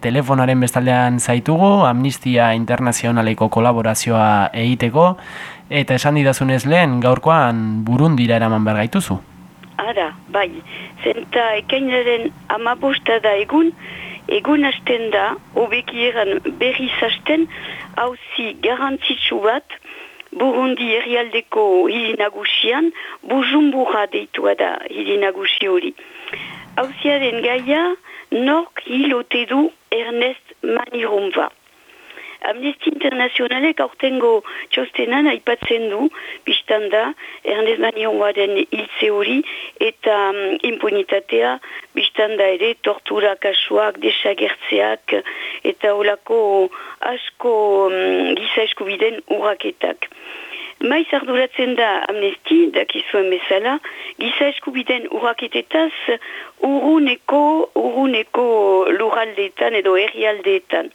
Telefonaren bestaldean zaitugu, Amnistia Internazionaleko kolaborazioa egiteko, eta esan didazunez lehen, gaurkoan burundira eraman behar gaituzu. Ara, bai, zenta ekainaren amabosta da egun, egun hasten da, obeki eran berri zasten, hauzi garantzitsu bat, burundi herrialdeko hili nagusian, bujumbura deitua da hili nagusi hori. Hauziaren gaia, nork hilote du Ernest Manirumba. Amnesty Internationalek aurtengo txostenan aipatzen du, biztan da, Ernest Manirumbaren hiltze hori eta um, impunitatea, biztan da ere, tortura kasuak, desagertzeak eta olako asko um, giza eskubiden urraketak. Maiz arduratzen da amnesti, dakizuen bezala, giza eskubiden urraketetaz uruneko, uruneko lurraldeetan edo herrialdeetan.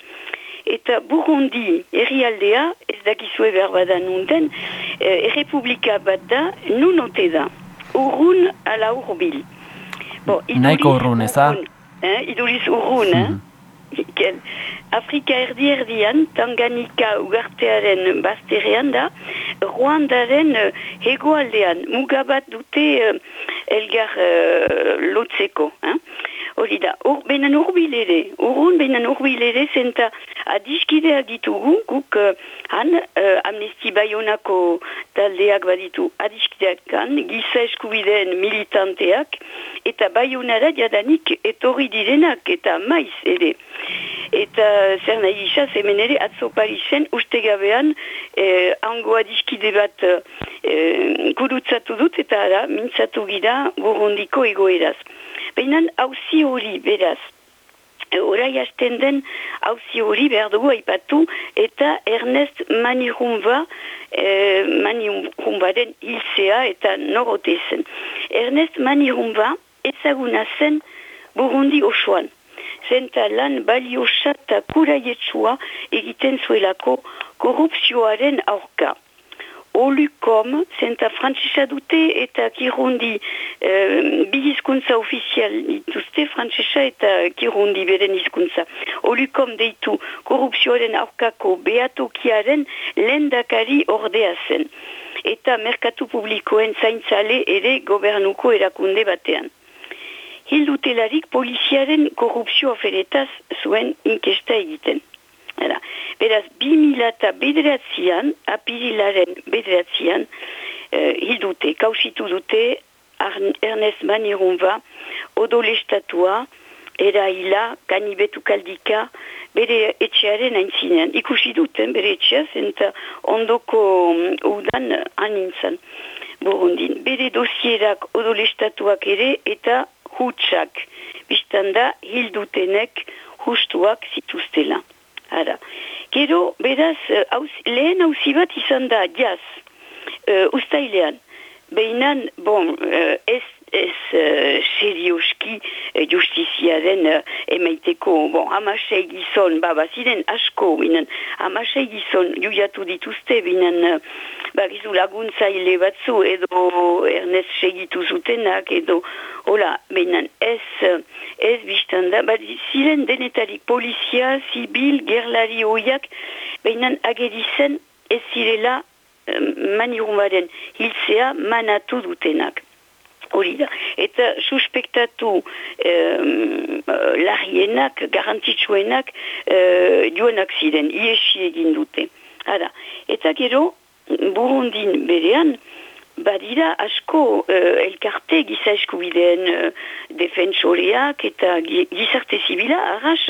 Eta Burundi herrialdea, ez dakizue behar badan nunden, eh, errepublika bat da, nun ote da. Urun ala urbil. Bo, Naiko urrun, ez da? Eh, iduriz urrun, eh? Mm Afrika erdi erdian, Tanganika ugartearen bazterean da, Ruandaren uh, hegoaldean, mugabat dute uh, elgar uh, lotzeko. Eh? Hori da, ur, benan urbilere, urun benan urbilere zenta adiskideak ditugu, guk uh, han uh, amnesti bayonako taldeak baditu adiskideak kan, giza eskubideen militanteak, eta bayonara jadanik etorri direnak, eta maiz ere. Eta zer nahi isa, hemen ere atzo Parisen uste gabean eh, ango adiskide bat eh, gurutzatu dut eta ara, mintzatu gira burundiko egoeraz. Baina hauzi hori beraz, orai hasten den hauzi hori behar dugu aipatu eta Ernest Manirumba eh, Manirumbaren hilzea eta norotezen. Ernest Manirumba ezaguna zen Burundi osoan. Zenta lan baliosata kuraietsua egiten zuelako korrupzioaren aurka olukom, zenta frantzisa dute eta kirundi eh, bi hizkuntza ofizial dituzte frantzisa eta kirundi beren hizkuntza. Olukom deitu korrupzioaren aurkako behatokiaren lendakari ordea zen. Eta merkatu publikoen zaintzale ere gobernuko erakunde batean. Hildutelarik poliziaren korrupzio aferetaz zuen inkesta egiten. Era. Beraz, bi mila eta bederatzean, apirilaren bederatzean, uh, hildute, kausitu dute Ernest Manirumba, odolestatua, era hila, kanibetu kaldika, bere etxearen aintzinean. Ikusi duten bere etxeaz, eta ondoko um, udan anintzan. Burundin. Bere dosierak odolestatuak ere eta hutsak. Bistanda, hildutenek justuak zituztela. Ara. Gero, beraz, aus, eh, lehen hauzi bat izan da, jaz, uh, ustailean. Behinan, bon, uh, ez, ez uh, serioski uh, justiziaren uh, emaiteko, bon, amasei gizon, ba, baziren asko, binen, amasei gizon juiatu dituzte, binen, uh, ba, gizu laguntzaile batzu, edo ernez segitu zutenak, edo, hola, binen, ez, ez biztan da, bat ziren denetarik polizia, zibil, gerlari hoiak, behinan agerizen ez zirela um, manirumaren hiltzea manatu dutenak. Hori da. Eta suspektatu um, larrienak, garantitzuenak uh, joanak ziren, iesi egin dute. Hada. Eta gero, burundin berean, badira asko uh, elkarte giza eskubideen uh, defensoreak eta gizarte zibila arras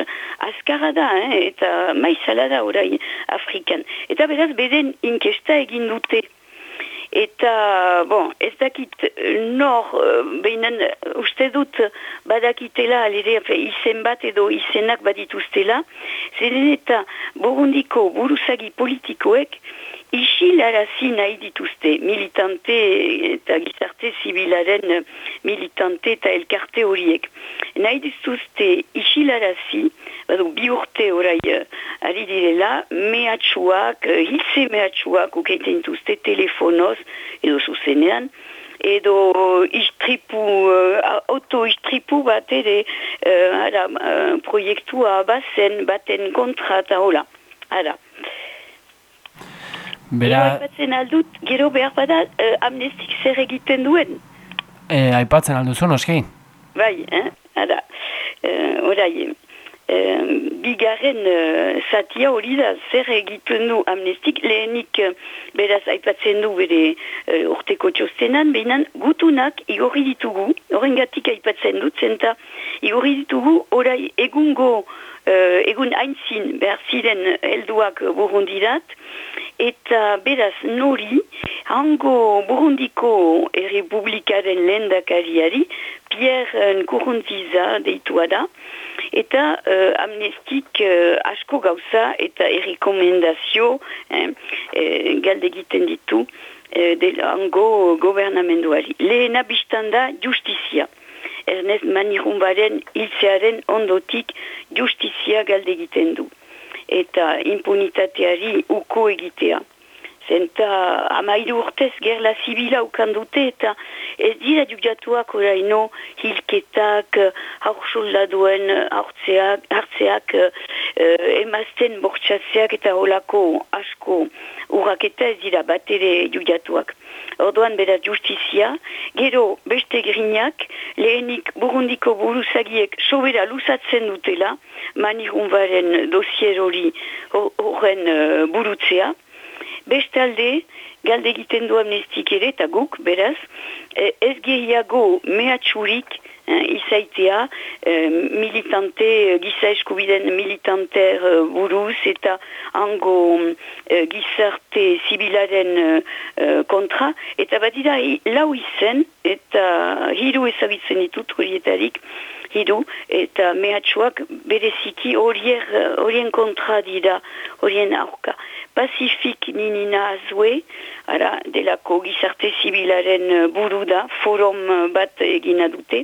azkara da, eh, eta maizala da orain Afrikan. Eta beraz beden inkesta egin dute. Eta, bon, ez dakit nor, uh, behinan uste dut badakitela alire izen bat edo izenak badituztela, zeren eta burundiko buruzagi politikoek isilarazi nahi dituzte militante eta gizarte zibilaren militante eta elkarte horiek. Nahi dituzte isilarazi, badu bi urte orai uh, ari direla, mehatxuak, uh, hilze mehatxuak ukeiten dituzte telefonoz edo zuzenean, edo istripu, uh, auto istripu bat ere uh, ara, uh, proiektua bazen baten kontra eta hola. Ara. Bera... Aipatzen aldut, gero behar bada uh, amnestik zer egiten duen. E, aipatzen alduzun, oski? Bai, eh? Ara. Uh, orai, bigarren uh, zatia hori da zer egiten du amnestik lehenik uh, beraz aipatzen du bere uh, urteko txostenan behinan gutunak igorri ditugu horrengatik aipatzen dut zenta igorri ditugu orai egungo uh, egun haintzin behar ziren helduak burundirat eta beraz nori hango burundiko errepublikaren lehendakariari Pierre Nkurunziza deitua da eta uh, amnestik uh, asko gauza eta errekomendazio eh, eh, galde egiten ditu eh, delango gobernamenduari. Lehena biztanda justizia. Ernest Manirumbaren hiltzearen ondotik justizia galde egiten du. Eta impunitateari uko egitea. Zenta amairu urtez gerla zibila ukan dute eta ez dira jugatuak oraino hilketak, haur soldaduen hartzeak, hartzeak uh, emazten bortxatzeak eta holako asko urraketa ez dira bat ere jugatuak. Orduan bera justizia, gero beste grinak, lehenik burundiko buruzagiek sobera lusatzen dutela, manirunbaren dosier hori horren uh, burutzea, Bestalde, galde egiten du amnestik ere, eta guk, beraz, eh, ez gehiago mehatxurik eh, izaitea eh, militante, giza eskubiden militanter eh, buruz eta ango eh, gizarte zibilaren eh, kontra. Eta badira, lau izen, eta hiru ezabitzen ditut horietarik, hiru, eta mehatxuak bereziki horien kontra dira, horien aurka. Pacifik Ninina Azue, ara, delako gizarte zibilaren uh, buru da, forum bat egina dute,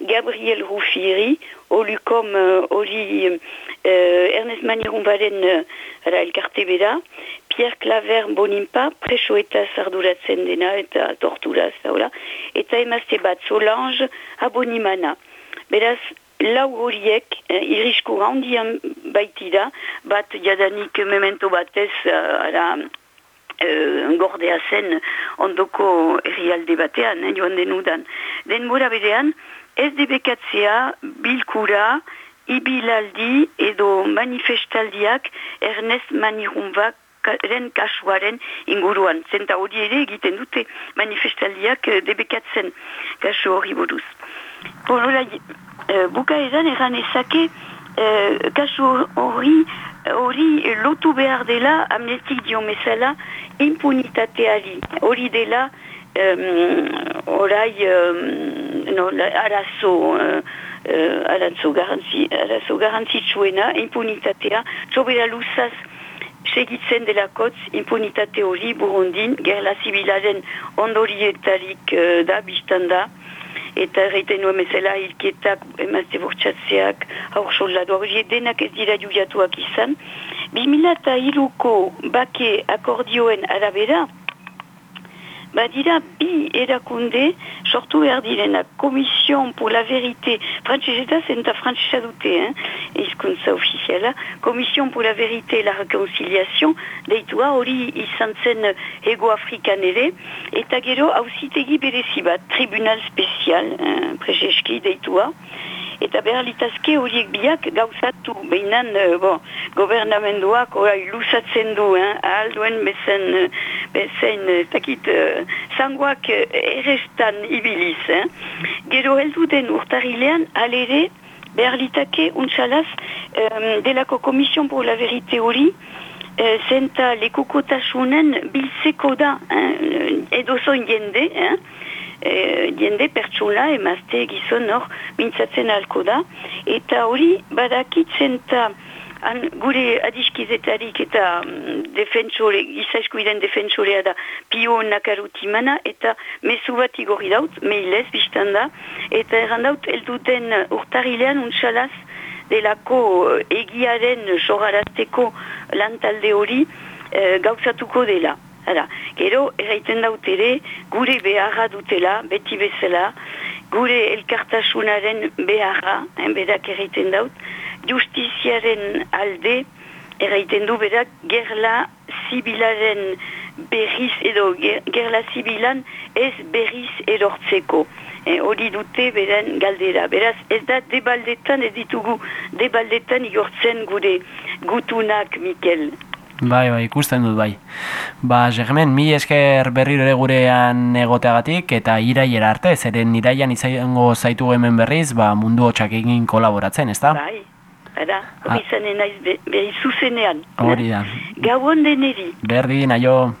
Gabriel Rufiri, olukom hori uh, Ernest Manirunbaren uh, elkarte bera, Pierre Claver Bonimpa, preso eta sarduratzen dena eta torturaz, eta emazte bat Solange Abonimana. Beraz, lau horiek eh, irrisku handian baitida, bat jadanik memento batez ara, uh, gordea zen ondoko herrialde batean, eh, joan denudan. Denbora berean, ez debekatzea bilkura, ibilaldi edo manifestaldiak Ernest Manirunbak ren kasuaren inguruan. Zenta hori ere egiten dute manifestaldiak eh, debekatzen kasu hori buruz. Bolola, uh, buka edan eran ezake, uh, kasu hori hori lotu behar dela amnestik dio mesala impunitateari. Hori dela um, orai um, no, arazo uh, uh, arazo garantzi, arazo garantzitsuena impunitatea, sobera luzaz segitzen dela kotz impunitate hori burundin, gerla zibilaren ondorietarik uh, da, biztan da, eta erreiten nuen mesela hilketak emazte bortxatzeak haur soldadu hori denak ez dira juiatuak izan. 2002ko bake akordioen arabera, badira bi erakunde sortu behar direna Komision pour la Verité frantzeseta zenta frantzesa dute eh? izkuntza ofiziala Komision pour la Verité et la Reconciliation deitua hori izan zen ego afrikan ere eta gero hausitegi berezi bat tribunal spezial eh? prezeski deitua eta behar litazke horiek biak gauzatu behinan uh, bon, gobernamenduak orai lusatzen du eh, ahalduen bezen uh, bezen uh, takit uh, zangoak uh, errestan ibiliz eh. gero heldu den urtarilean alere behar litake untsalaz um, delako komision por la verite hori Uh, zenta lekukotasunen biltzeko da eh, edo zoin jende, eh? e, jende pertsula emazte gizon hor mintzatzen alko da. Eta hori badakitzen eta gure adiskizetarik eta um, defensore, gizaskuiden defensorea da pio nakarutimana eta mesu bat igorri daut, meilez biztan da, eta errandaut elduten urtarilean untsalaz delako egiaren sorarazteko lantalde hori e, gauzatuko dela. Hala, gero, erraiten daut ere, gure beharra dutela, beti bezala, gure elkartasunaren beharra, hein, berak erraiten daut, justiziaren alde, erraiten du berak, gerla zibilaren berriz edo, ger, gerla zibilan ez berriz erortzeko. Eh, hori dute beren galdera. Beraz, ez da debaldetan, ez ditugu debaldetan igortzen gure gutunak, Mikel. Bai, bai, ikusten dut, bai. Ba, Germen, mi esker berriro ere gurean egoteagatik eta iraiera arte, zeren iraian izango zaitu hemen berriz, ba, mundu hotxak egin kolaboratzen, ezta? Bai, ara, hori Ah. zanen naiz be, behi zuzenean. Hori da. Gauan deneri. Berdin, aio.